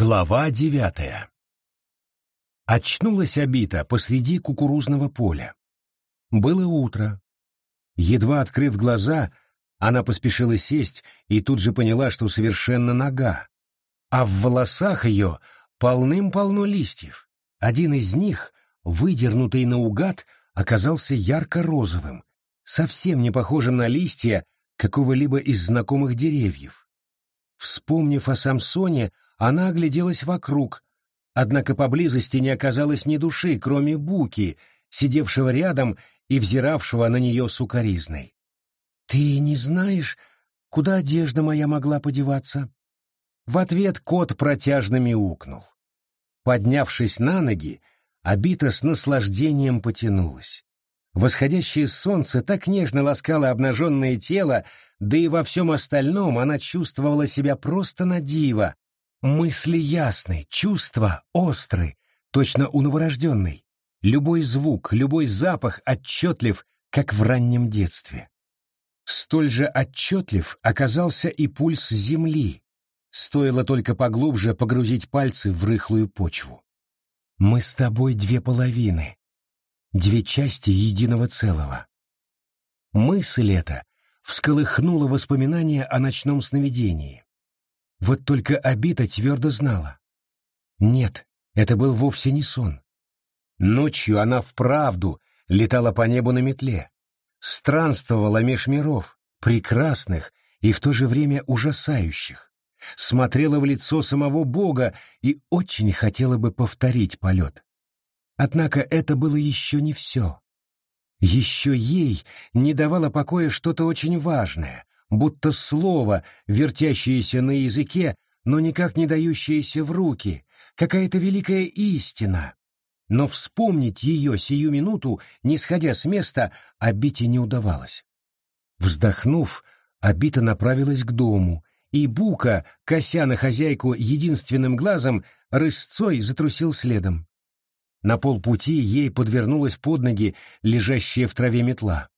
Глава девятая Очнулась обита посреди кукурузного поля. Было утро. Едва открыв глаза, она поспешила сесть и тут же поняла, что совершенно нага. А в волосах ее полным-полно листьев. Один из них, выдернутый наугад, оказался ярко-розовым, совсем не похожим на листья какого-либо из знакомых деревьев. Вспомнив о Самсоне, она огляделась вокруг, однако поблизости не оказалось ни души, кроме Буки, сидевшего рядом и взиравшего на нее сукоризной. «Ты не знаешь, куда одежда моя могла подеваться?» В ответ кот протяжно мяукнул. Поднявшись на ноги, Абита с наслаждением потянулась. Восходящее солнце так нежно ласкало обнаженное тело, да и во всем остальном она чувствовала себя просто на диво, Мысли ясны, чувства остры, точно у новорожденной. Любой звук, любой запах отчетлив, как в раннем детстве. Столь же отчетлив оказался и пульс земли. Стоило только поглубже погрузить пальцы в рыхлую почву. Мы с тобой две половины, две части единого целого. Мысль эта всколыхнула воспоминания о ночном сновидении. Вот только Абита твердо знала. Нет, это был вовсе не сон. Ночью она вправду летала по небу на метле, странствовала меж миров, прекрасных и в то же время ужасающих, смотрела в лицо самого Бога и очень хотела бы повторить полет. Однако это было еще не все. Еще ей не давало покоя что-то очень важное, будто слово, вертящееся на языке, но никак не дающееся в руки, какая-то великая истина. Но вспомнить ее сию минуту, не сходя с места, Абите не удавалось. Вздохнув, Абита направилась к дому, и Бука, кося на хозяйку единственным глазом, рысцой затрусил следом. На полпути ей подвернулась под ноги лежащая в траве метла.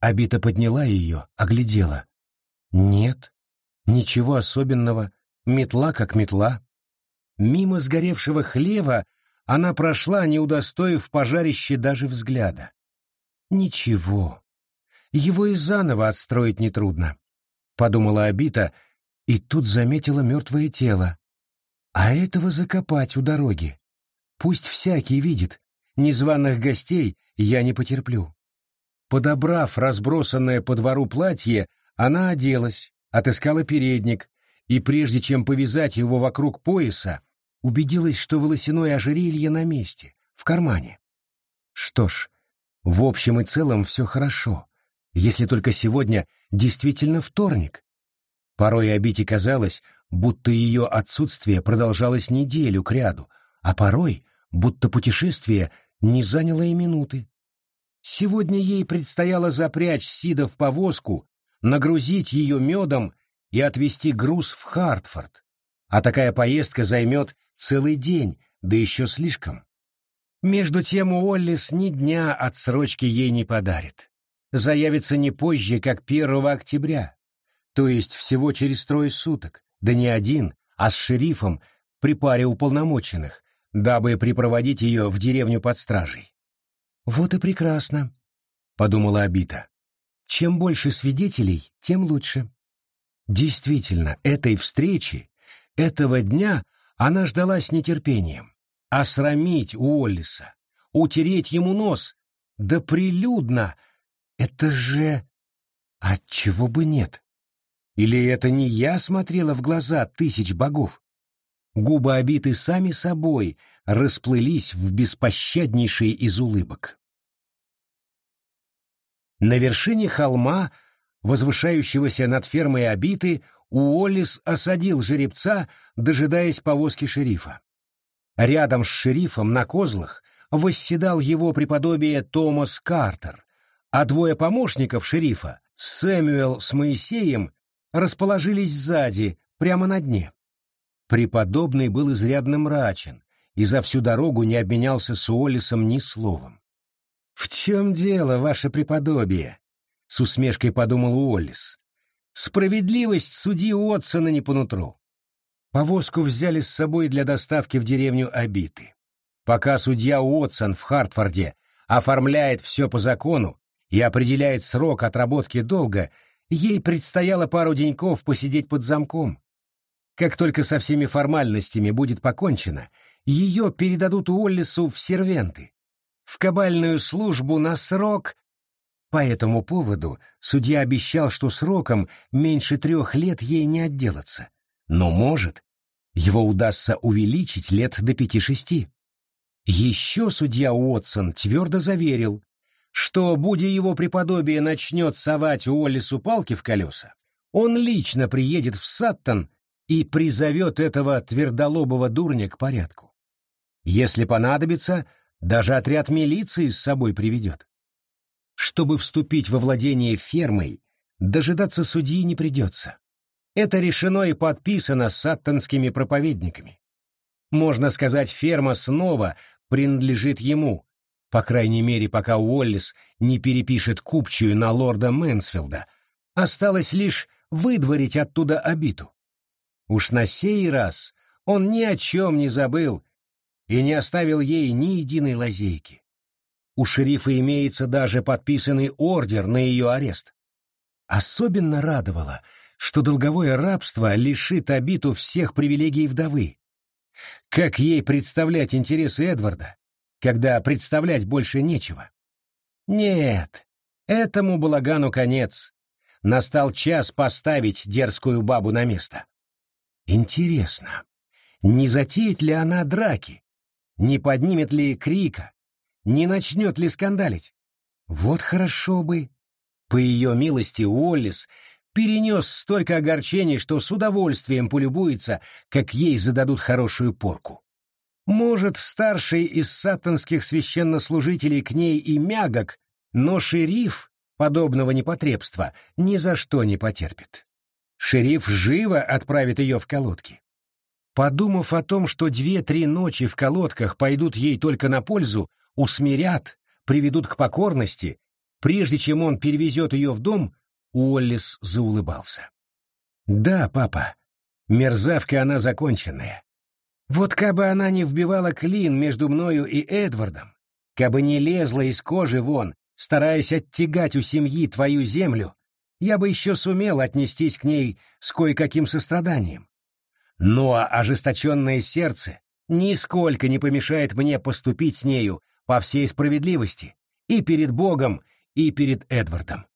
Абита подняла ее, оглядела. Нет, ничего особенного, метла как метла. Мимо сгоревшего хлева она прошла, не удостоив пожарище даже взгляда. Ничего, его и заново отстроить нетрудно, — подумала Абита, и тут заметила мертвое тело. А этого закопать у дороги. Пусть всякий видит, незваных гостей я не потерплю. Подобрав разбросанное по двору платье, она оделась, отыскала передник, и прежде чем повязать его вокруг пояса, убедилась, что волосяное ожерелье на месте, в кармане. Что ж, в общем и целом все хорошо, если только сегодня действительно вторник. Порой Абите казалось, будто ее отсутствие продолжалось неделю кряду, а порой, будто путешествие не заняло и минуты. Сегодня ей предстояло запрячь Сида в повозку нагрузить ее медом и отвезти груз в Хартфорд. А такая поездка займет целый день, да еще слишком. Между тем Уоллес ни дня отсрочки ей не подарит. Заявится не позже, как 1 октября, то есть всего через трое суток, да не один, а с шерифом при паре уполномоченных, дабы припроводить ее в деревню под стражей. «Вот и прекрасно», — подумала Абита. Чем больше свидетелей, тем лучше. Действительно, этой встречи, этого дня она ждала с нетерпением. Осрамить Уоллиса, утереть ему нос, да прилюдно. Это же... Отчего бы нет? Или это не я смотрела в глаза тысяч богов? Губы обиты сами собой расплылись в беспощаднейшие из улыбок. На вершине холма, возвышающегося над фермой обиты, Уоллис осадил жеребца, дожидаясь повозки шерифа. Рядом с шерифом на козлах восседал его преподобие Томас Картер, а двое помощников шерифа, Сэмюэл с Моисеем, расположились сзади, прямо на дне. Преподобный был изрядно мрачен и за всю дорогу не обменялся с Уоллисом ни словом. «В чем дело, ваше преподобие?» — с усмешкой подумал Уоллес. «Справедливость суди Уотсона не по нутру. Повозку взяли с собой для доставки в деревню Обиты. Пока судья Уотсон в Хартфорде оформляет все по закону и определяет срок отработки долга, ей предстояло пару деньков посидеть под замком. Как только со всеми формальностями будет покончено, ее передадут Уоллису в сервенты, в кабальную службу на срок. По этому поводу судья обещал, что сроком меньше трех лет ей не отделаться. Но может, его удастся увеличить лет до пяти-шести. Еще судья Уотсон твердо заверил, что, будя его преподобие начнет совать Уоллису палки в колеса, он лично приедет в Саттон и призовет этого твердолобого дурня к порядку. Если понадобится, даже отряд милиции с собой приведет. Чтобы вступить во владение фермой, дожидаться судьи не придется. Это решено и подписано саттонскими проповедниками. Можно сказать, ферма снова принадлежит ему, по крайней мере, пока Уоллис не перепишет купчую на лорда Мэнсфилда. Осталось лишь выдворить оттуда обиту. Уж на сей раз он ни о чем не забыл и не оставил ей ни единой лазейки. У шерифа имеется даже подписанный ордер на ее арест. Особенно радовало, что долговое рабство лишит обиту всех привилегий вдовы. Как ей представлять интересы Эдварда, когда представлять больше нечего? Нет, этому балагану конец. Настал час поставить дерзкую бабу на место. Интересно, не затеет ли она драки? Не поднимет ли крика? Не начнет ли скандалить? Вот хорошо бы. По ее милости Уоллес перенес столько огорчений, что с удовольствием полюбуется, как ей зададут хорошую порку. Может, старший из сатанских священнослужителей к ней и мягок, но шериф подобного непотребства ни за что не потерпит. Шериф живо отправит ее в колодки. Подумав о том, что две-три ночи в колодках пойдут ей только на пользу, усмирят, приведут к покорности, прежде чем он перевезет ее в дом, Уоллес заулыбался. «Да, папа, мерзавка она законченная. Вот кабы она не вбивала клин между мною и Эдвардом, кабы не лезла из кожи вон, стараясь оттягать у семьи твою землю, я бы еще сумел отнестись к ней с кое-каким состраданием. Но ожесточенное сердце нисколько не помешает мне поступить с нею по всей справедливости и перед Богом, и перед Эдвардом.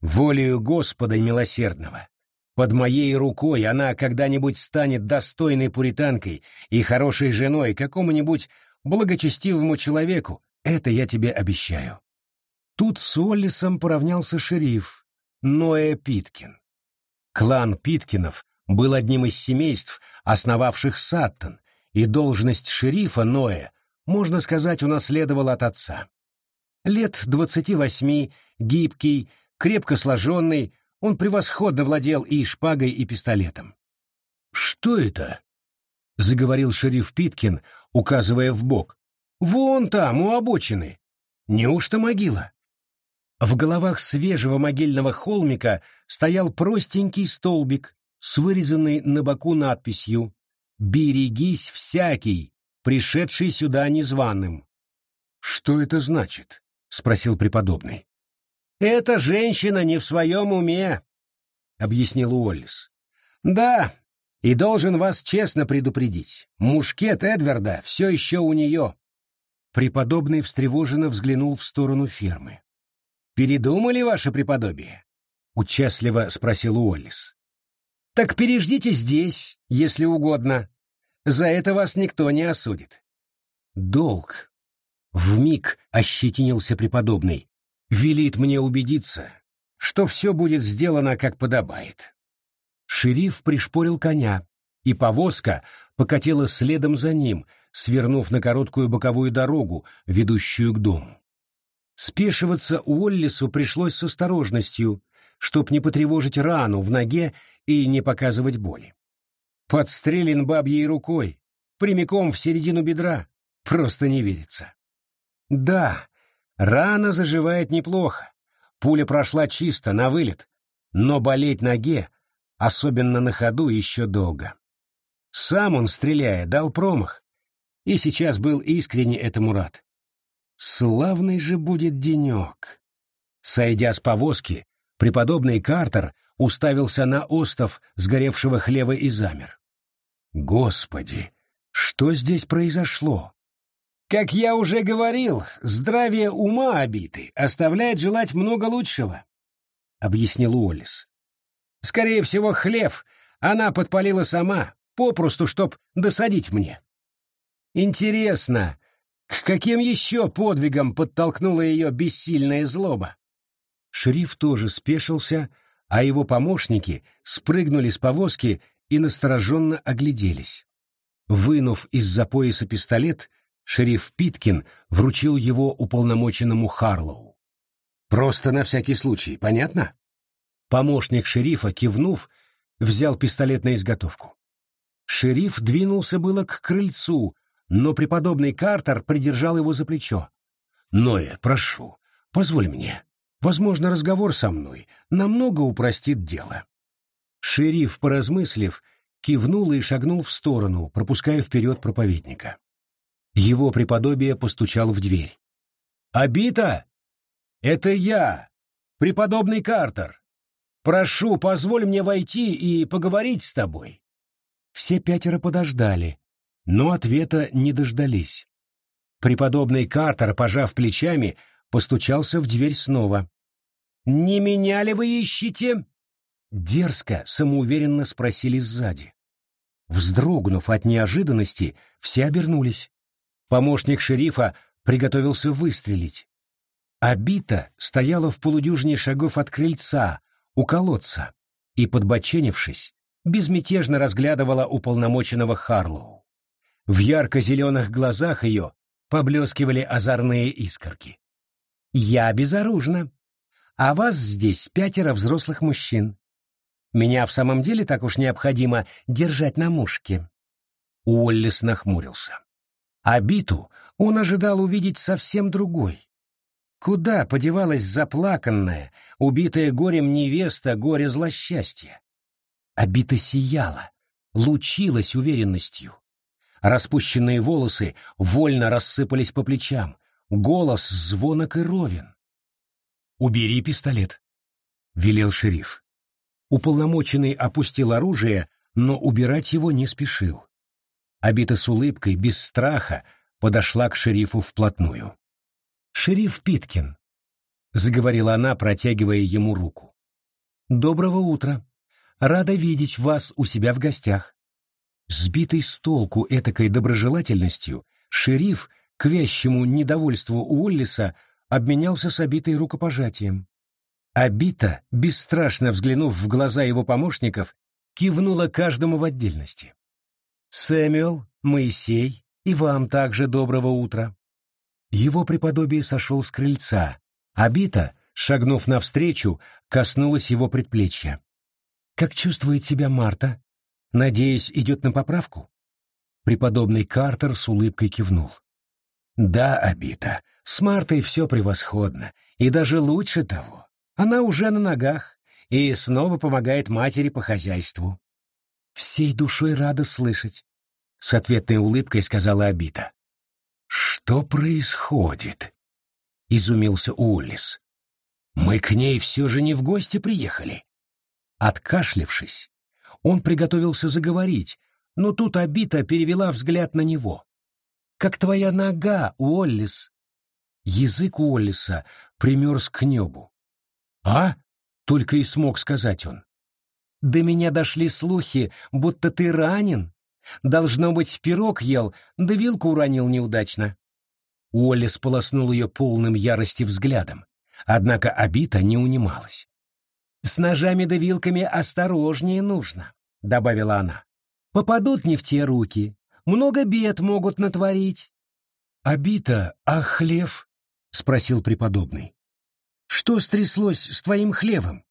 Волею Господа милосердного, под моей рукой она когда-нибудь станет достойной пуританкой и хорошей женой какому-нибудь благочестивому человеку, это я тебе обещаю. Тут с Оллисом поравнялся шериф, Ноэ Питкин. Клан Питкинов был одним из семейств, основавших Саттон, и должность шерифа Ноэ, можно сказать, унаследовал от отца. Лет двадцати восьми, гибкий, крепко сложенный, он превосходно владел и шпагой, и пистолетом. «Что это?» — заговорил шериф Питкин, указывая в бок. «Вон там, у обочины. Неужто могила?» В головах свежего могильного холмика стоял простенький столбик с вырезанной на боку надписью «Берегись всякий, пришедший сюда незваным». «Что это значит?» — спросил преподобный. «Эта женщина не в своем уме», — объяснил Уоллес. «Да, и должен вас честно предупредить. Мушкет Эдварда все еще у нее». Преподобный встревоженно взглянул в сторону фермы. «Передумали, ваше преподобие?» — участливо спросил Уоллес. «Так переждите здесь, если угодно. За это вас никто не осудит». «Долг», — вмиг ощетинился преподобный, велит мне убедиться, что все будет сделано как подобает. Шериф пришпорил коня, и повозка покатила следом за ним, свернув на короткую боковую дорогу, ведущую к дому. Спешиваться Уоллису пришлось с осторожностью, чтоб не потревожить рану в ноге и не показывать боли. Подстрелен бабьей рукой, прямиком в середину бедра, просто не верится. Да, Рана заживает неплохо. Пуля прошла чисто, на вылет. Но болеть ноге, особенно на ходу, еще долго. Сам он, стреляя, дал промах, и сейчас был искренне этому рад. Славный же будет денек. Сойдя с повозки, преподобный Картер уставился на остов сгоревшего хлева и замер. Господи, что здесь произошло? Как я уже говорил, здравие ума обиты оставляет желать много лучшего, — объяснил Уоллес. Скорее всего, хлев она подпалила сама, попросту, чтоб досадить мне. Интересно, к каким еще подвигам подтолкнула ее бессильная злоба? Шериф тоже спешился, а его помощники спрыгнули с повозки и настороженно огляделись. Вынув из-за пояса пистолет, шериф Питкин вручил его уполномоченному Харлоу. «Просто на всякий случай, понятно?» Помощник шерифа, кивнув, взял пистолет на изготовку. Шериф двинулся было к крыльцу, но преподобный Картер придержал его за плечо. «Ноэ, прошу, позволь мне. Возможно, разговор со мной намного упростит дело». Шериф, поразмыслив, кивнул и шагнул в сторону, пропуская вперед проповедника. Его преподобие постучал в дверь. «Абита! Это я, преподобный Картер. Прошу, позволь мне войти и поговорить с тобой». Все пятеро подождали, но ответа не дождались. Преподобный Картер, пожав плечами, постучался в дверь снова. «Не меня ли вы ищете?» Дерзко, самоуверенно спросили сзади. Вздрогнув от неожиданности, все обернулись. Помощник шерифа приготовился выстрелить. Абита стояла в полудюжине шагов от крыльца, у колодца, и, подбоченившись, безмятежно разглядывала уполномоченного Харлоу. В ярко-зеленых глазах ее поблескивали озорные искорки. «Я безоружна, а вас здесь пятеро взрослых мужчин. Меня в самом деле так уж необходимо держать на мушке». Уоллес нахмурился. Абиту он ожидал увидеть совсем другой. Куда подевалась заплаканная, убитая горем невеста горе злосчастья? Обита сияла, лучилась уверенностью. Распущенные волосы вольно рассыпались по плечам, голос звонок и ровен. «Убери пистолет», — велел шериф. Уполномоченный опустил оружие, но убирать его не спешил. Обита с улыбкой, без страха, подошла к шерифу вплотную. «Шериф Питкин», — заговорила она, протягивая ему руку. «Доброго утра. Рада видеть вас у себя в гостях. Сбитый с толку этакой доброжелательностью, шериф, к вящему недовольству Уоллиса, обменялся с обитой рукопожатием. Обита, бесстрашно взглянув в глаза его помощников, кивнула каждому в отдельности. «Сэмюэл, Моисей, и вам также доброго утра». Его преподобие сошел с крыльца. Обита, шагнув навстречу, коснулась его предплечья. Как чувствует себя Марта? Надеюсь, идет на поправку? Преподобный Картер с улыбкой кивнул. Да, Абита, с Мартой все превосходно, и даже лучше того. Она уже на ногах и снова помогает матери по хозяйству. Всей душой рада слышать, — с ответной улыбкой сказала Абита. Что происходит? — изумился Уоллес. Мы к ней все же не в гости приехали. Откашлившись, он приготовился заговорить, но тут Абита перевела взгляд на него. «Как твоя нога, Уоллес?» Язык Уоллеса примерз к небу. «А?» — только и смог сказать он. «До меня дошли слухи, будто ты ранен. Должно быть, пирог ел, да вилку уронил неудачно». Уоллес полоснул ее полным ярости взглядом, однако Абита не унималась. «С ножами да вилками осторожнее нужно», — добавила она. «Попадут не в те руки. Много бед могут натворить». «Обита, а хлев?» — спросил преподобный. «Что стряслось с твоим хлевом?»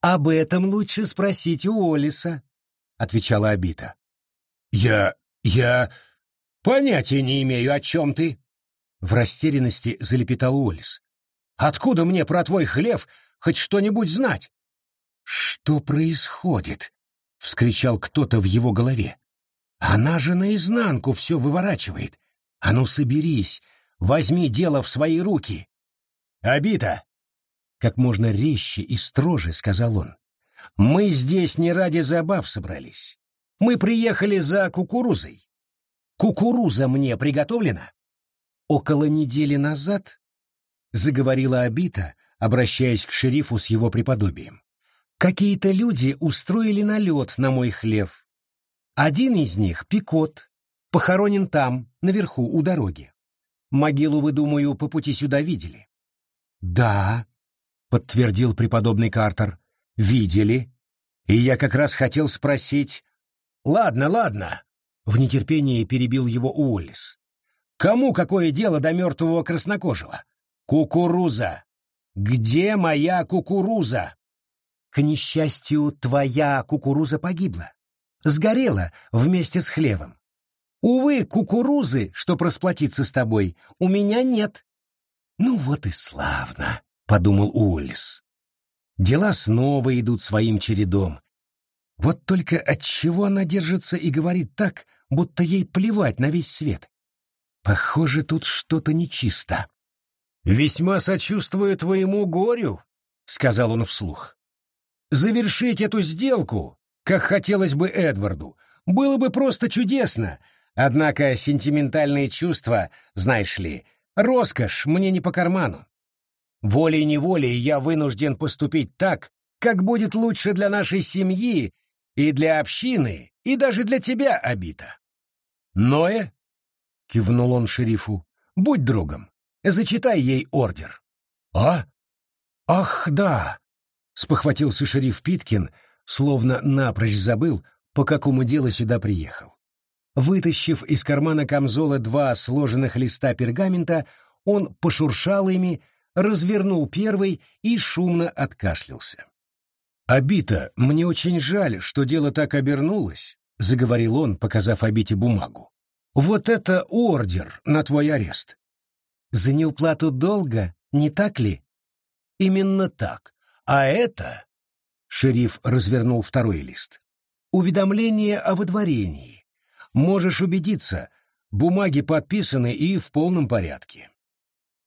«Об этом лучше спросить у Олиса», — отвечала Обита. «Я... я... понятия не имею, о чем ты!» В растерянности залепетал Уоллес. «Откуда мне про твой хлев хоть что-нибудь знать?» «Что происходит?» — вскричал кто-то в его голове. Она же наизнанку все выворачивает. А ну соберись, возьми дело в свои руки. Обита! Как можно резче и строже, сказал он. Мы здесь не ради забав собрались. Мы приехали за кукурузой. Кукуруза мне приготовлена? Около недели назад, заговорила Абита, обращаясь к шерифу с его преподобием. Какие-то люди устроили налет на мой хлев. Один из них, Пикот, похоронен там, наверху, у дороги. Могилу, вы, думаю, по пути сюда видели? — Да, — подтвердил преподобный Картер, — видели. И я как раз хотел спросить... — Ладно, ладно, — в нетерпении перебил его Уоллес. — Кому какое дело до мертвого краснокожего? Кукуруза! Где моя кукуруза? К несчастью, твоя кукуруза погибла. Сгорела вместе с хлевом. Увы, кукурузы, чтоб расплатиться с тобой, у меня нет. Ну вот и славно, — подумал Уоллес. Дела снова идут своим чередом. Вот только отчего она держится и говорит так, будто ей плевать на весь свет? Похоже, тут что-то нечисто. «Весьма сочувствую твоему горю», — сказал он вслух. «Завершить эту сделку, как хотелось бы Эдварду, было бы просто чудесно, однако сентиментальные чувства, знаешь ли, роскошь мне не по карману. Волей-неволей я вынужден поступить так, как будет лучше для нашей семьи и для общины, и даже для тебя, Абита. Ноэ, — кивнул он шерифу, — будь другом. Зачитай ей ордер. А? Ах, да, спохватился шериф Питкин, словно напрочь забыл, по какому делу сюда приехал. Вытащив из кармана камзола два сложенных листа пергамента, он пошуршал ими, развернул первый и шумно откашлялся. «Абита, мне очень жаль, что дело так обернулось», — заговорил он, показав Абите бумагу. «Вот это ордер на твой арест. За неуплату долга, не так ли? Именно так. А это... Шериф развернул второй лист. Уведомление о выдворении. Можешь убедиться, бумаги подписаны и в полном порядке.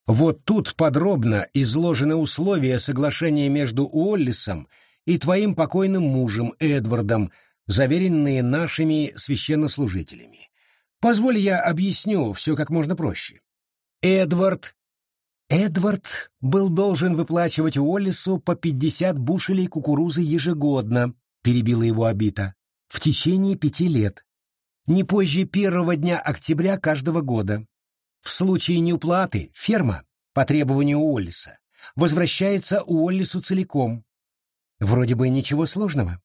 Вот тут подробно изложены условия соглашения между Уоллисом и твоим покойным мужем Эдвардом, заверенные нашими священнослужителями. Позволь я объясню все как можно проще. Эдвард... Эдвард был должен выплачивать Уоллису по пятьдесят бушелей кукурузы ежегодно, перебила его Абита, в течение пяти лет. Не позже первого дня октября каждого года. В случае неуплаты ферма, по требованию Уоллиса, возвращается Уоллису целиком. Вроде бы ничего сложного.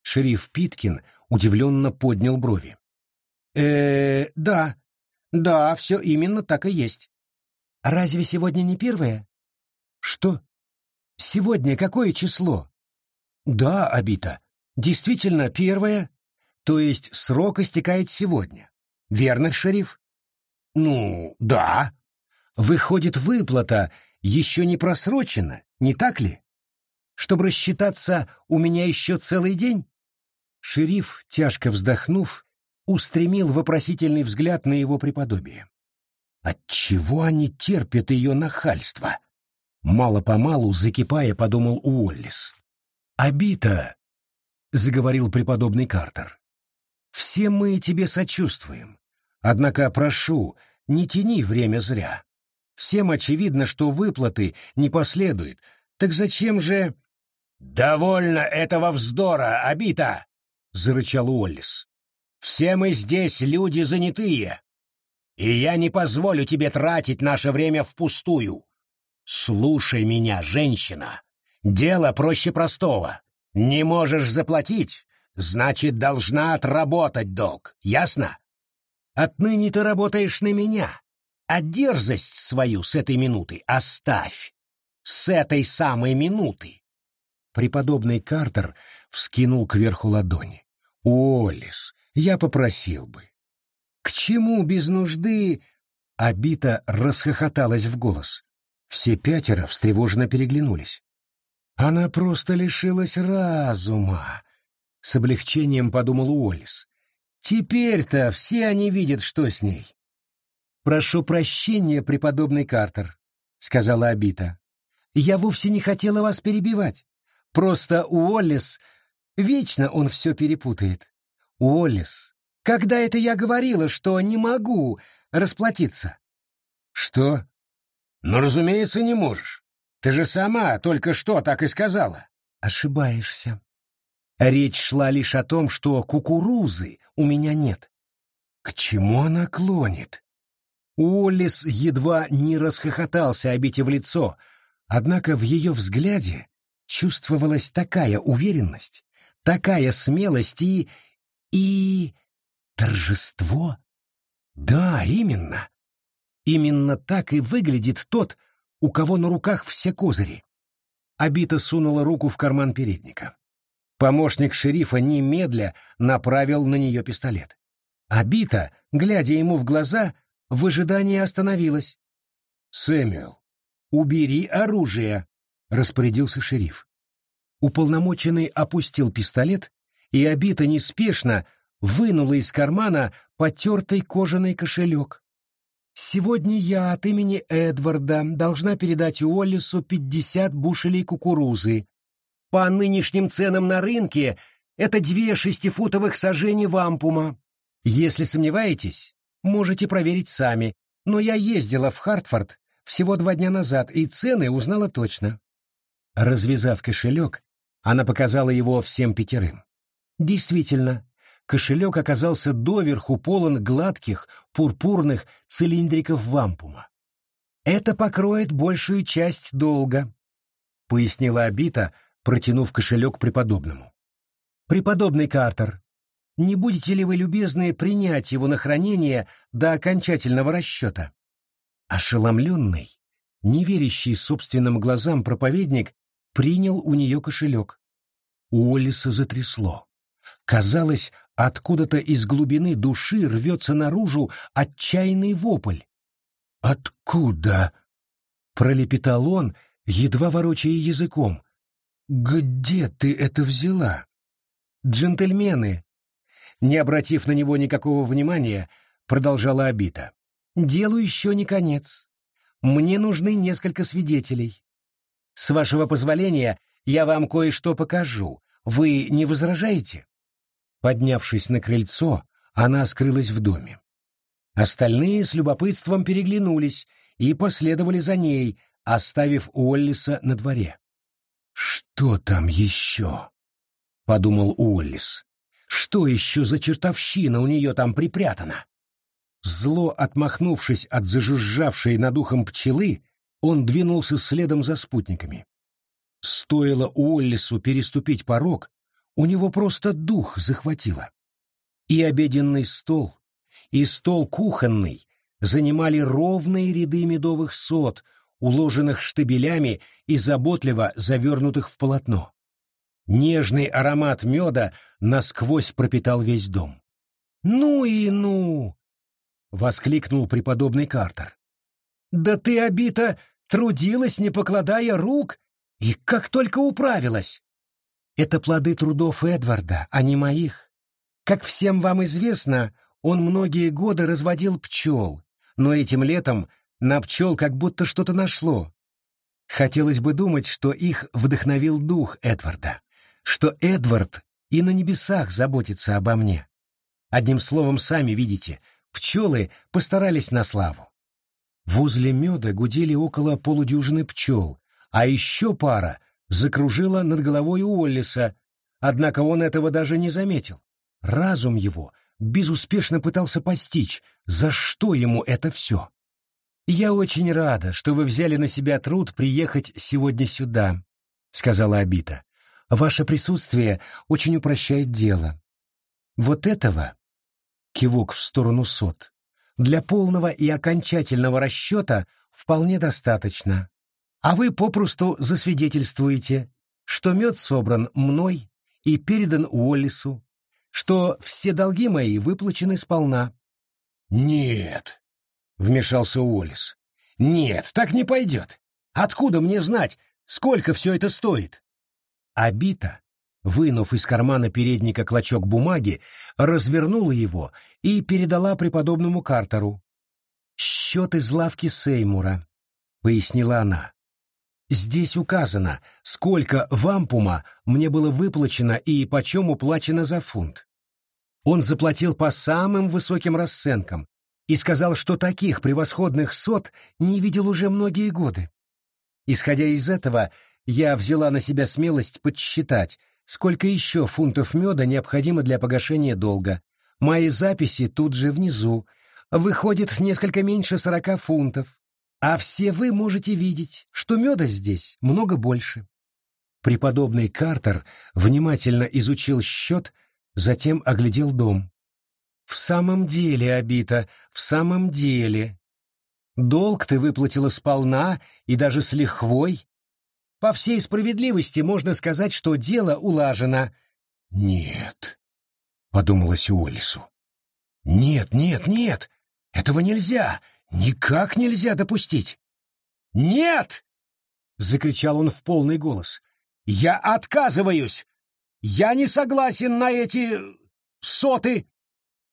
Шериф Питкин удивленно поднял брови. э да, да, все именно так и есть. Разве сегодня не первое? Что? Сегодня какое число? Да, Абита, действительно первое. То есть срок истекает сегодня. Верно, шериф? Ну, да. Выходит, выплата еще не просрочена, не так ли? Чтобы рассчитаться, у меня еще целый день? Шериф, тяжко вздохнув, устремил вопросительный взгляд на его преподобие. Отчего они терпят ее нахальство? Мало-помалу, закипая, подумал Уоллис. «Обита», — заговорил преподобный Картер, — «все мы тебе сочувствуем. Однако, прошу, не тяни время зря. Всем очевидно, что выплаты не последует. Так зачем же...» «Довольно этого вздора, Обита!» — зарычал Уоллис. Все мы здесь люди занятые, и я не позволю тебе тратить наше время впустую. Слушай меня, женщина. Дело проще простого. Не можешь заплатить, значит, должна отработать долг. Ясно? Отныне ты работаешь на меня, а дерзость свою с этой минуты оставь. С этой самой минуты. Преподобный Картер вскинул кверху ладони. Олис, я попросил бы. К чему без нужды? Абита расхохоталась в голос. Все пятеро встревоженно переглянулись. Она просто лишилась разума. С облегчением подумал Уоллес. Теперь-то все они видят, что с ней. «Прошу прощения, преподобный Картер», — сказала Абита. «Я вовсе не хотела вас перебивать. Просто Уоллес... Вечно он все перепутает. Уоллес, когда это я говорила, что не могу расплатиться?» «Что?» «Ну, разумеется, не можешь. Ты же сама только что так и сказала». «Ошибаешься. Речь шла лишь о том, что кукурузы у меня нет». «К чему она клонит?» Уоллес едва не расхохотался обите в лицо, однако в ее взгляде чувствовалась такая уверенность, такая смелость и... и... торжество. Да, именно. Именно так и выглядит тот, у кого на руках все козыри. Абита сунула руку в карман передника. Помощник шерифа немедля направил на нее пистолет. Абита, глядя ему в глаза, в ожидании остановилась. «Сэмюэл, убери оружие!» — распорядился шериф. Уполномоченный опустил пистолет, и Абита неспешно вынула из кармана потертый кожаный кошелек. «Сегодня я от имени Эдварда должна передать Уоллису пятьдесят бушелей кукурузы. По нынешним ценам на рынке это две шестифутовых сажени вампума. Если сомневаетесь, Можете проверить сами, но я ездила в Хартфорд всего два дня назад и цены узнала точно. Развязав кошелек, она показала его всем пятерым. Действительно, кошелек оказался доверху полон гладких, пурпурных цилиндриков вампума. «Это покроет большую часть долга», — пояснила Абита, протянув кошелек преподобному. «Преподобный Картер, не будете ли вы любезны принять его на хранение до окончательного расчета? Ошеломленный, не верящий собственным глазам проповедник принял у нее кошелек. У Олиса затрясло. Казалось, откуда-то из глубины души рвется наружу отчаянный вопль. «Откуда?» — пролепетал он, едва ворочая языком. «Где ты это взяла?» «Джентльмены, не обратив на него никакого внимания, продолжала Абита. «Делу еще не конец. Мне нужны несколько свидетелей. С вашего позволения я вам кое-что покажу. Вы не возражаете?» Поднявшись на крыльцо, она скрылась в доме. Остальные с любопытством переглянулись и последовали за ней, оставив Уоллиса на дворе. «Что там еще?» — подумал Уоллис. Что еще за чертовщина у нее там припрятана? Зло отмахнувшись от зажужжавшей над ухом пчелы, он двинулся следом за спутниками. Стоило Уоллису переступить порог, у него просто дух захватило. И обеденный стол, и стол кухонный занимали ровные ряды медовых сот, уложенных штабелями и заботливо завернутых в полотно. Нежный аромат меда насквозь пропитал весь дом. «Ну и ну!» — воскликнул преподобный Картер. «Да ты, обита, трудилась, не покладая рук, и как только управилась!» «Это плоды трудов Эдварда, а не моих. Как всем вам известно, он многие годы разводил пчел, но этим летом на пчел как будто что-то нашло. Хотелось бы думать, что их вдохновил дух Эдварда что Эдвард и на небесах заботится обо мне. Одним словом, сами видите, пчелы постарались на славу. Возле меда гудели около полудюжины пчел, а еще пара закружила над головой Уоллиса, однако он этого даже не заметил. Разум его безуспешно пытался постичь, за что ему это все. «Я очень рада, что вы взяли на себя труд приехать сегодня сюда», — сказала Абита. Ваше присутствие очень упрощает дело. Вот этого, кивок в сторону сот, для полного и окончательного расчета вполне достаточно. А вы попросту засвидетельствуете, что мед собран мной и передан Уоллису, что все долги мои выплачены сполна. — Нет, — вмешался Уоллис, — нет, так не пойдет. Откуда мне знать, сколько все это стоит? Абита, вынув из кармана передника клочок бумаги, развернула его и передала преподобному Картеру. «Счет из лавки Сеймура», — пояснила она. «Здесь указано, сколько вампума мне было выплачено и почем уплачено за фунт. Он заплатил по самым высоким расценкам и сказал, что таких превосходных сот не видел уже многие годы. Исходя из этого, я взяла на себя смелость подсчитать, сколько еще фунтов меда необходимо для погашения долга. Мои записи тут же внизу. Выходит несколько меньше сорока фунтов. А все вы можете видеть, что меда здесь много больше. Преподобный Картер внимательно изучил счет, затем оглядел дом. «В самом деле, Абита, в самом деле. Долг ты выплатила сполна и даже с лихвой. По всей справедливости можно сказать, что дело улажено». «Нет», — подумалось Уоллесу. «Нет, нет, нет, этого нельзя, никак нельзя допустить». «Нет!» — закричал он в полный голос. «Я отказываюсь! Я не согласен на эти соты.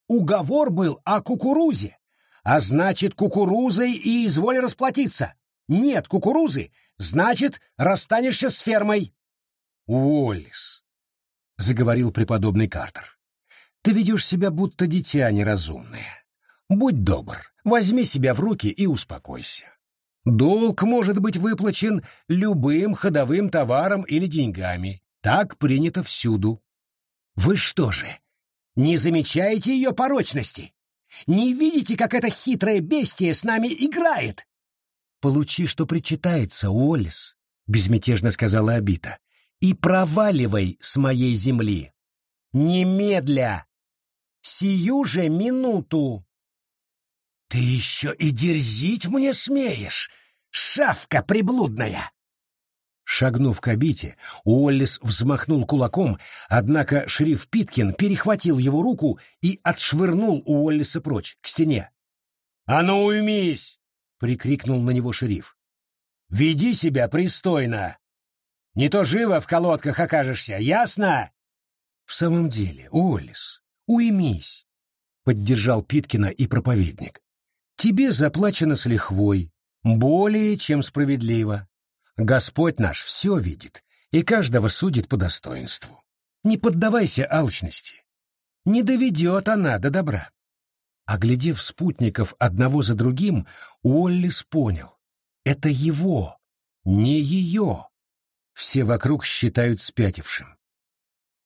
Уговор был о кукурузе, а значит, кукурузой и изволь расплатиться. Нет кукурузы, значит, расстанешься с фермой. Уоллес, — заговорил преподобный Картер, — ты ведешь себя будто дитя неразумное. Будь добр, возьми себя в руки и успокойся. Долг может быть выплачен любым ходовым товаром или деньгами. Так принято всюду. Вы что же, не замечаете ее порочности? Не видите, как эта хитрая бестия с нами играет? Получи, что причитается, Уоллес, — безмятежно сказала Абита, — и проваливай с моей земли. Немедля! Сию же минуту! Ты еще и дерзить мне смеешь, шавка приблудная! Шагнув к обите, Уоллес взмахнул кулаком, однако шериф Питкин перехватил его руку и отшвырнул Уоллеса прочь, к стене. «А ну уймись!» — прикрикнул на него шериф. «Веди себя пристойно! Не то живо в колодках окажешься, ясно?» «В самом деле, Уоллес, уймись!» — поддержал Питкина и проповедник. «Тебе заплачено с лихвой, более чем справедливо. Господь наш все видит и каждого судит по достоинству. Не поддавайся алчности. Не доведет она до добра. Оглядев спутников одного за другим, Уоллис понял. Это его, не ее. Все вокруг считают спятившим.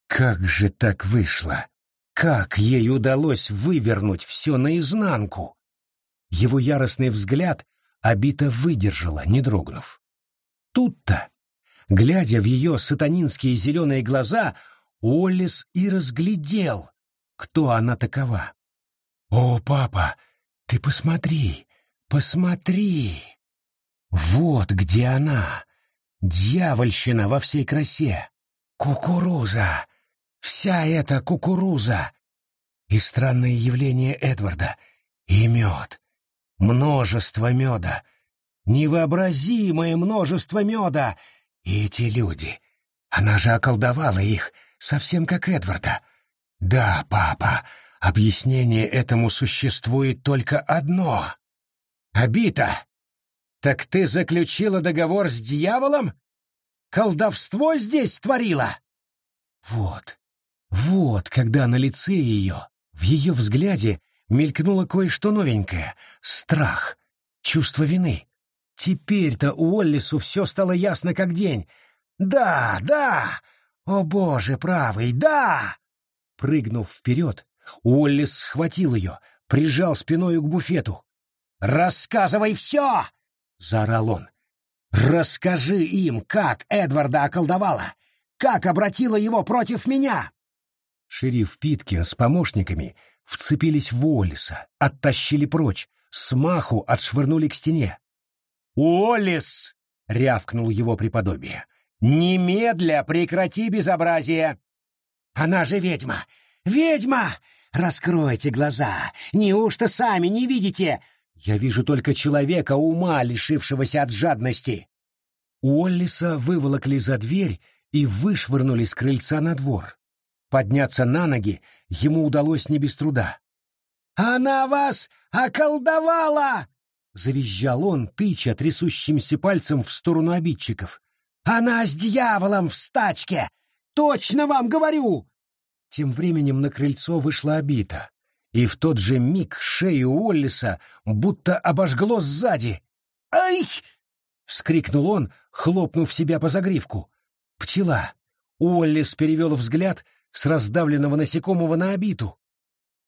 Как же так вышло? Как ей удалось вывернуть все наизнанку? Его яростный взгляд обито выдержала, не дрогнув. Тут-то, глядя в ее сатанинские зеленые глаза, Оллис и разглядел, кто она такова. «О, папа, ты посмотри, посмотри! Вот где она, дьявольщина во всей красе! Кукуруза! Вся эта кукуруза! И странное явление Эдварда, и мед, множество меда — невообразимое множество меда. И эти люди, она же околдовала их, совсем как Эдварда. Да, папа, объяснение этому существует только одно. Обита, так ты заключила договор с дьяволом? Колдовство здесь творила? Вот, вот, когда на лице ее, в ее взгляде мелькнуло кое-что новенькое — страх, чувство вины. Теперь-то у Оллису все стало ясно как день. «Да, да! О, боже правый, да!» Прыгнув вперед, Уоллис схватил ее, прижал спиной к буфету. «Рассказывай все!» — заорал он. «Расскажи им, как Эдварда околдовала, как обратила его против меня!» Шериф Питкин с помощниками вцепились в Уоллиса, оттащили прочь, смаху отшвырнули к стене. «Уоллес!» — рявкнул его преподобие. «Немедля прекрати безобразие!» «Она же ведьма! Ведьма! Раскройте глаза! Неужто сами не видите? Я вижу только человека ума, лишившегося от жадности!» Уоллиса выволокли за дверь и вышвырнули с крыльца на двор. Подняться на ноги ему удалось не без труда. «Она вас околдовала!» — завизжал он, тыча трясущимся пальцем в сторону обидчиков. «Она с дьяволом в стачке! Точно вам говорю!» Тем временем на крыльцо вышла обита, и в тот же миг шею Уоллиса будто обожгло сзади. «Ай!» — вскрикнул он, хлопнув себя по загривку. «Пчела!» Уоллис перевел взгляд с раздавленного насекомого на обиту.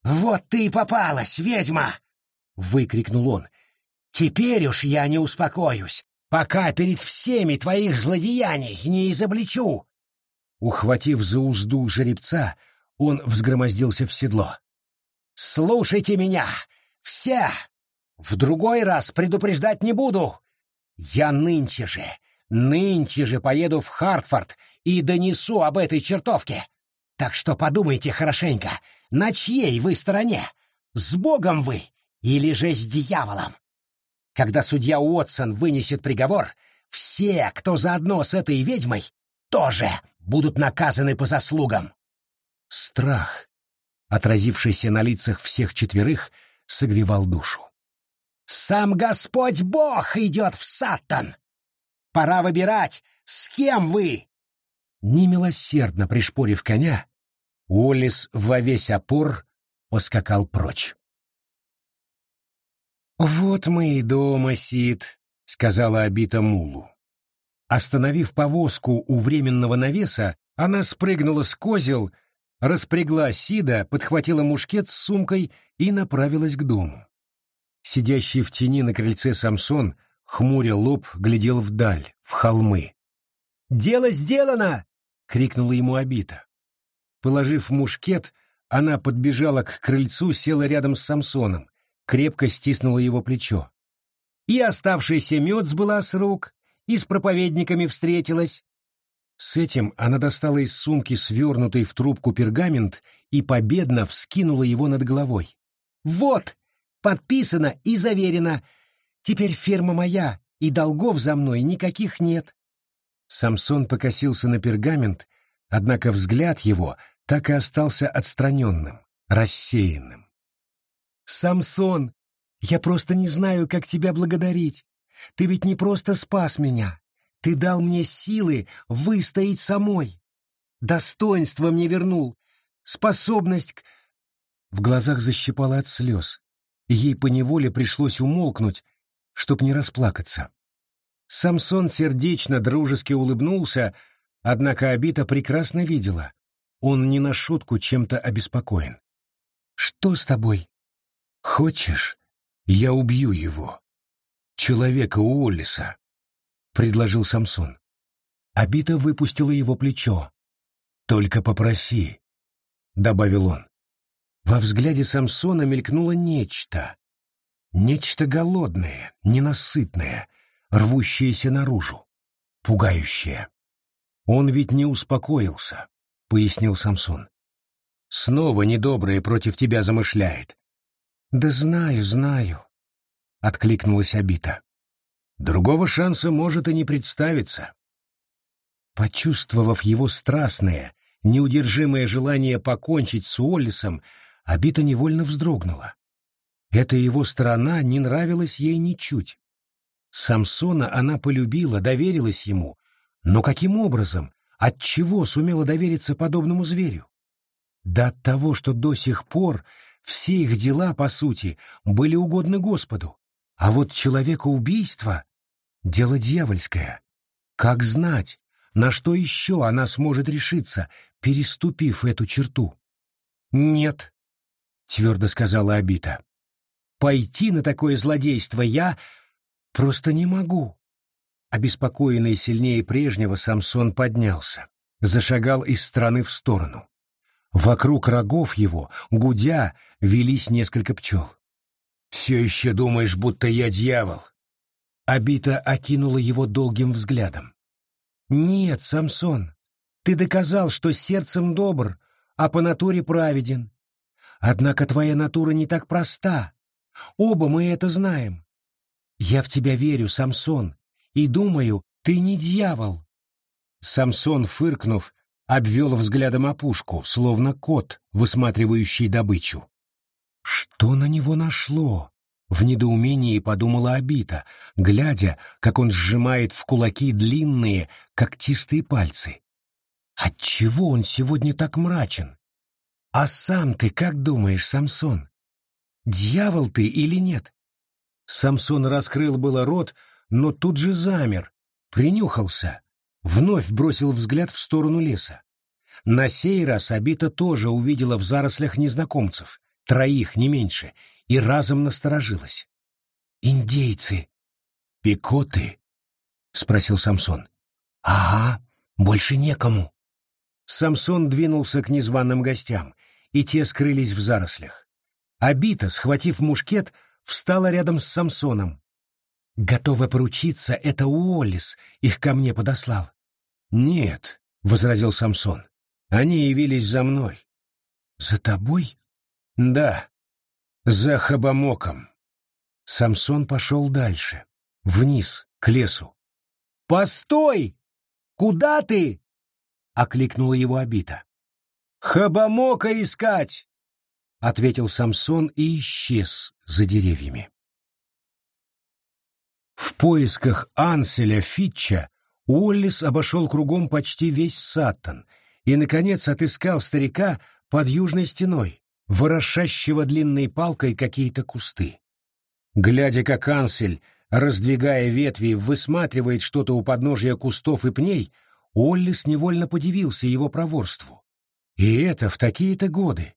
«Вот ты и попалась, ведьма!» — выкрикнул он. «Теперь уж я не успокоюсь, пока перед всеми твоих злодеяний не изобличу!» Ухватив за узду жеребца, он взгромоздился в седло. «Слушайте меня! Все! В другой раз предупреждать не буду! Я нынче же, нынче же поеду в Хартфорд и донесу об этой чертовке! Так что подумайте хорошенько, на чьей вы стороне? С Богом вы или же с дьяволом? Когда судья Уотсон вынесет приговор, все, кто заодно с этой ведьмой, тоже будут наказаны по заслугам. Страх, отразившийся на лицах всех четверых, согревал душу. «Сам Господь Бог идет в Саттон! Пора выбирать, с кем вы!» Немилосердно пришпорив коня, Уоллес во весь опор поскакал прочь. «Вот мы и дома, Сид», — сказала Абита Мулу. Остановив повозку у временного навеса, она спрыгнула с козел, распрягла Сида, подхватила мушкет с сумкой и направилась к дому. Сидящий в тени на крыльце Самсон, хмуря лоб, глядел вдаль, в холмы. «Дело сделано!» — крикнула ему Абита. Положив мушкет, она подбежала к крыльцу, села рядом с Самсоном, крепко стиснула его плечо. И оставшийся мед сбыла с рук, и с проповедниками встретилась. С этим она достала из сумки свернутый в трубку пергамент и победно вскинула его над головой. «Вот! Подписано и заверено! Теперь ферма моя, и долгов за мной никаких нет!» Самсон покосился на пергамент, однако взгляд его так и остался отстраненным, рассеянным. «Самсон, я просто не знаю, как тебя благодарить. Ты ведь не просто спас меня. Ты дал мне силы выстоять самой. Достоинство мне вернул. Способность к... В глазах защипало от слез. Ей поневоле пришлось умолкнуть, чтоб не расплакаться. Самсон сердечно, дружески улыбнулся, однако Абита прекрасно видела. Он не на шутку чем-то обеспокоен. «Что с тобой?» «Хочешь, я убью его?» человека Уоллиса, — предложил Самсон. Абита выпустила его плечо. «Только попроси», — добавил он. Во взгляде Самсона мелькнуло нечто. Нечто голодное, ненасытное, рвущееся наружу, пугающее. «Он ведь не успокоился», — пояснил Самсон. «Снова недоброе против тебя замышляет». «Да знаю, знаю», — откликнулась Абита. «Другого шанса может и не представиться». Почувствовав его страстное, неудержимое желание покончить с Уоллисом, Абита невольно вздрогнула. Эта его сторона не нравилась ей ничуть. Самсона она полюбила, доверилась ему, но каким образом, от чего сумела довериться подобному зверю? Да от того, что до сих пор все их дела, по сути, были угодны Господу. А вот человекоубийство — дело дьявольское. Как знать, на что еще она сможет решиться, переступив эту черту? «Нет», — твердо сказала Абита. «Пойти на такое злодейство я просто не могу». Обеспокоенный сильнее прежнего, Самсон поднялся, зашагал из стороны в сторону. Вокруг рогов его, гудя, велись несколько пчел. «Все еще думаешь, будто я дьявол?» Абита окинула его долгим взглядом. «Нет, Самсон, ты доказал, что сердцем добр, а по натуре праведен. Однако твоя натура не так проста. Оба мы это знаем. Я в тебя верю, Самсон, и думаю, ты не дьявол». Самсон, фыркнув, обвел взглядом опушку, словно кот, высматривающий добычу. Что на него нашло? В недоумении подумала Абита, глядя, как он сжимает в кулаки длинные, когтистые пальцы. Отчего он сегодня так мрачен? А сам ты как думаешь, Самсон? Дьявол ты или нет? Самсон раскрыл было рот, но тут же замер, принюхался, вновь бросил взгляд в сторону леса. На сей раз Абита тоже увидела в зарослях незнакомцев, троих, не меньше, и разом насторожилась. «Индейцы!» «Пикоты?» — спросил Самсон. «Ага, больше некому». Самсон двинулся к незваным гостям, и те скрылись в зарослях. Абита, схватив мушкет, встала рядом с Самсоном. «Готова поручиться, это Уоллес их ко мне подослал». «Нет», — возразил Самсон, — «они явились за мной». «За тобой?» «Да, за Хабамоком». Самсон пошел дальше, вниз, к лесу. «Постой! Куда ты?» — окликнула его Абита. «Хабамока искать!» — ответил Самсон и исчез за деревьями. В поисках Анселя Фитча Уоллис обошел кругом почти весь Саттон и, наконец, отыскал старика под южной стеной, ворошащего длинной палкой какие-то кусты. Глядя, как Ансель, раздвигая ветви, высматривает что-то у подножия кустов и пней, Уоллис невольно подивился его проворству. И это в такие-то годы.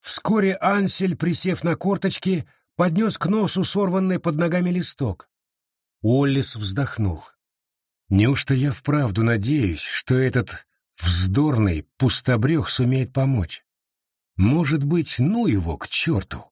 Вскоре Ансель, присев на корточки, поднес к носу сорванный под ногами листок. Уоллис вздохнул. Неужто я вправду надеюсь, что этот вздорный пустобрех сумеет помочь? Может быть, ну его к черту.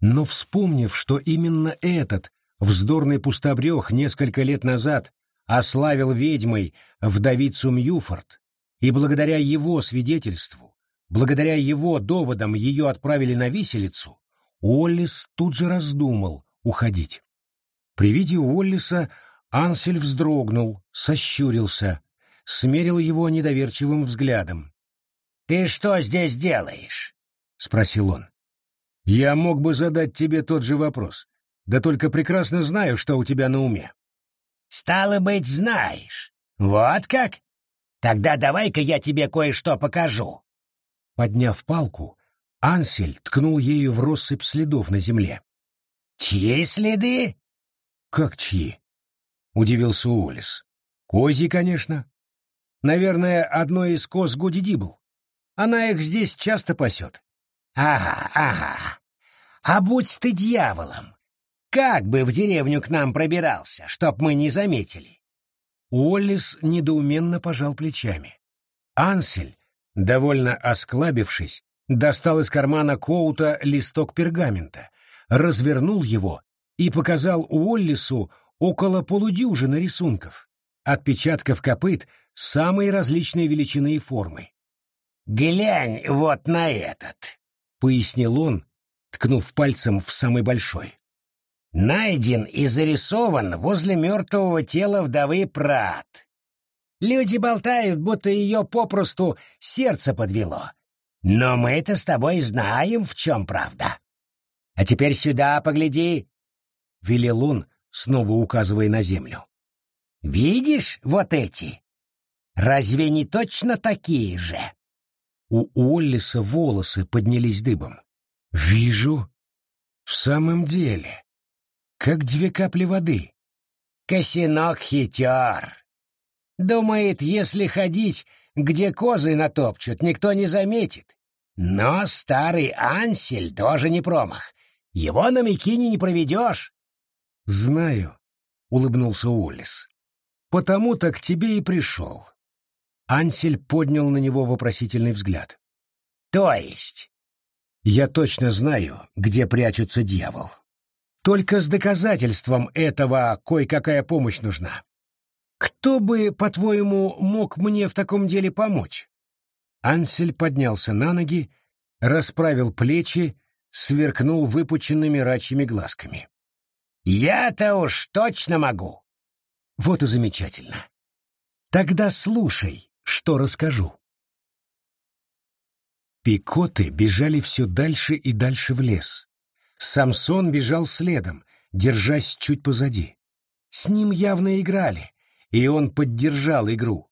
Но вспомнив, что именно этот вздорный пустобрех несколько лет назад ославил ведьмой вдовицу Мьюфорд, и благодаря его свидетельству Благодаря его доводам ее отправили на виселицу. Уоллис тут же раздумал уходить. При виде Уоллиса Ансель вздрогнул, сощурился, смерил его недоверчивым взглядом. «Ты что здесь делаешь?» — спросил он. «Я мог бы задать тебе тот же вопрос, да только прекрасно знаю, что у тебя на уме». «Стало быть, знаешь. Вот как? Тогда давай-ка я тебе кое-что покажу». Подняв палку, Ансель ткнул ею в россыпь следов на земле. «Чьи следы?» «Как чьи?» — удивился Уоллес. «Козьи, конечно. Наверное, одной из коз Гуди был. Она их здесь часто пасет». «Ага, ага. А будь ты дьяволом! Как бы в деревню к нам пробирался, чтоб мы не заметили?» Уоллес недоуменно пожал плечами. Ансель Довольно осклабившись, достал из кармана Коута листок пергамента, развернул его и показал Уоллису около полудюжины рисунков, отпечатков копыт самой различной величины и формы. «Глянь вот на этот», — пояснил он, ткнув пальцем в самый большой. «Найден и зарисован возле мертвого тела вдовы Прат. Люди болтают, будто ее попросту сердце подвело. Но мы-то с тобой знаем, в чем правда. А теперь сюда погляди, — велел он, снова указывая на землю. Видишь вот эти? Разве не точно такие же? У Оллиса волосы поднялись дыбом. Вижу. В самом деле. Как две капли воды. Косинок хитер. Думает, если ходить, где козы натопчут, никто не заметит. Но старый Ансель тоже не промах. Его на Микине не проведешь. — Знаю, — улыбнулся Уоллес. — Потому-то к тебе и пришел. Ансель поднял на него вопросительный взгляд. — То есть? — Я точно знаю, где прячется дьявол. Только с доказательством этого кое-какая помощь нужна. Кто бы, по-твоему, мог мне в таком деле помочь? Ансель поднялся на ноги, расправил плечи, сверкнул выпученными рачьими глазками. «Я-то уж точно могу!» Вот и замечательно. Тогда слушай, что расскажу. Пикоты бежали все дальше и дальше в лес. Самсон бежал следом, держась чуть позади. С ним явно играли, и он поддержал игру.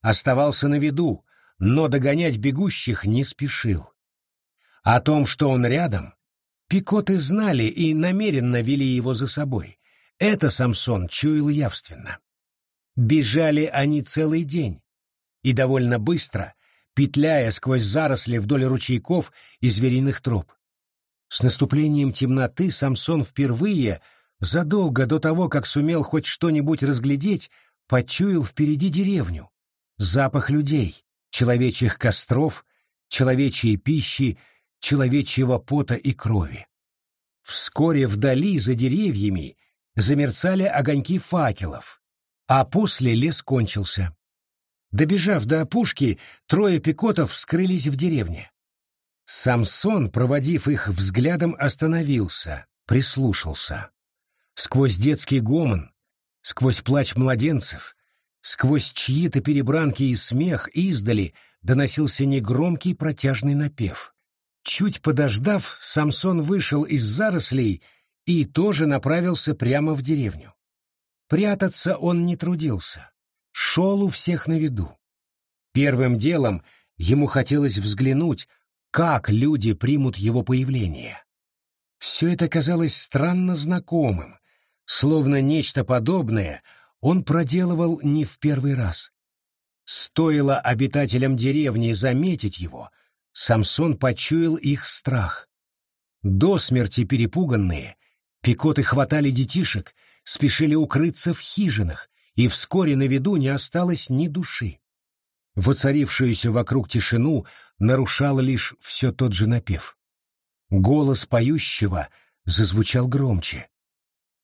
Оставался на виду, но догонять бегущих не спешил. О том, что он рядом, пикоты знали и намеренно вели его за собой. Это Самсон чуял явственно. Бежали они целый день, и довольно быстро, петляя сквозь заросли вдоль ручейков и звериных троп. С наступлением темноты Самсон впервые, задолго до того, как сумел хоть что-нибудь разглядеть, почуял впереди деревню. Запах людей, человечьих костров, человечьей пищи, человечьего пота и крови. Вскоре вдали, за деревьями, замерцали огоньки факелов, а после лес кончился. Добежав до опушки, трое пикотов скрылись в деревне. Самсон, проводив их взглядом, остановился, прислушался. Сквозь детский гомон, сквозь плач младенцев, сквозь чьи-то перебранки и смех издали доносился негромкий протяжный напев. Чуть подождав, Самсон вышел из зарослей и тоже направился прямо в деревню. Прятаться он не трудился, шел у всех на виду. Первым делом ему хотелось взглянуть, как люди примут его появление. Все это казалось странно знакомым, словно нечто подобное он проделывал не в первый раз. Стоило обитателям деревни заметить его, Самсон почуял их страх. До смерти перепуганные, пикоты хватали детишек, спешили укрыться в хижинах, и вскоре на виду не осталось ни души. Воцарившуюся вокруг тишину нарушал лишь все тот же напев. Голос поющего зазвучал громче.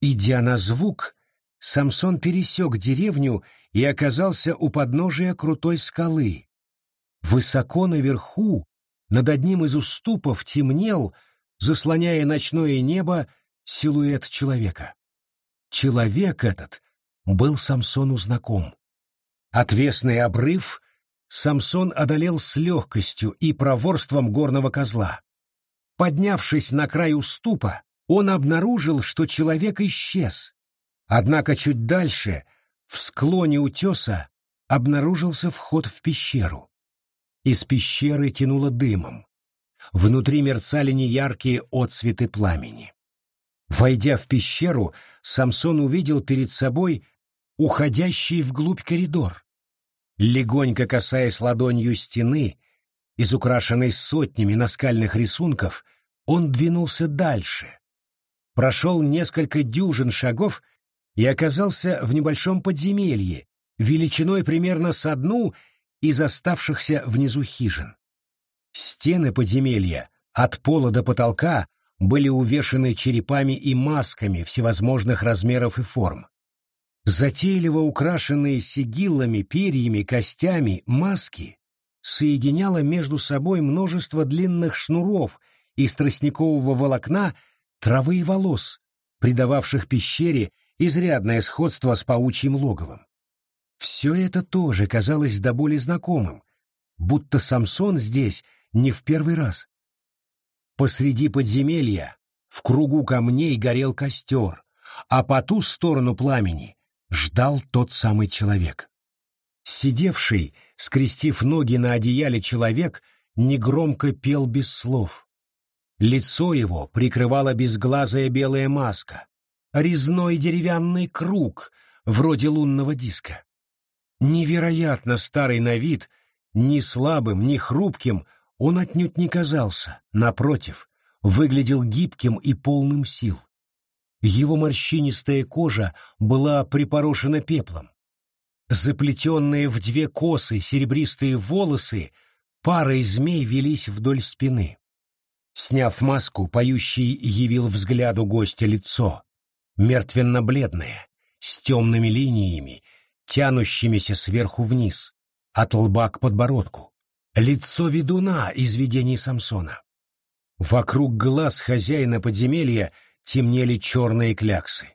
Идя на звук, Самсон пересек деревню и оказался у подножия крутой скалы. Высоко наверху, над одним из уступов, темнел, заслоняя ночное небо, силуэт человека. Человек этот был Самсону знаком. Отвесный обрыв Самсон одолел с легкостью и проворством горного козла. Поднявшись на край уступа, он обнаружил, что человек исчез. Однако чуть дальше, в склоне утеса, обнаружился вход в пещеру. Из пещеры тянуло дымом. Внутри мерцали неяркие отцветы пламени. Войдя в пещеру, Самсон увидел перед собой уходящий вглубь коридор. Легонько касаясь ладонью стены, из украшенной сотнями наскальных рисунков, он двинулся дальше. Прошел несколько дюжин шагов и оказался в небольшом подземелье, величиной примерно с одну из оставшихся внизу хижин. Стены подземелья от пола до потолка были увешаны черепами и масками всевозможных размеров и форм. Затейливо украшенные сигиллами, перьями, костями маски соединяла между собой множество длинных шнуров из тростникового волокна, травы и волос, придававших пещере изрядное сходство с паучьим логовом. Все это тоже казалось до боли знакомым, будто Самсон здесь не в первый раз. Посреди подземелья, в кругу камней горел костер, а по ту сторону пламени ждал тот самый человек. Сидевший, скрестив ноги на одеяле человек, негромко пел без слов. Лицо его прикрывала безглазая белая маска, резной деревянный круг, вроде лунного диска. Невероятно старый на вид, ни слабым, ни хрупким он отнюдь не казался, напротив, выглядел гибким и полным сил. Его морщинистая кожа была припорошена пеплом. Заплетенные в две косы серебристые волосы парой змей велись вдоль спины. Сняв маску, поющий явил взгляду гостя лицо, мертвенно-бледное, с темными линиями, тянущимися сверху вниз, от лба к подбородку. Лицо ведуна из видений Самсона. Вокруг глаз хозяина подземелья темнели черные кляксы.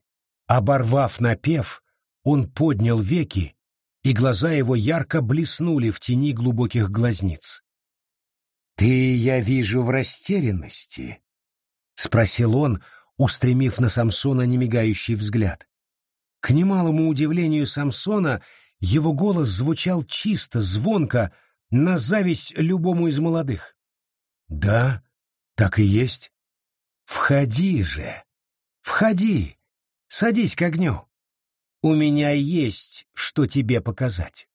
Оборвав напев, он поднял веки и глаза его ярко блеснули в тени глубоких глазниц. «Ты, я вижу, в растерянности?» — спросил он, устремив на Самсона немигающий взгляд. К немалому удивлению Самсона его голос звучал чисто, звонко, на зависть любому из молодых. «Да, так и есть. Входи же, входи, садись к огню. У меня есть, что тебе показать».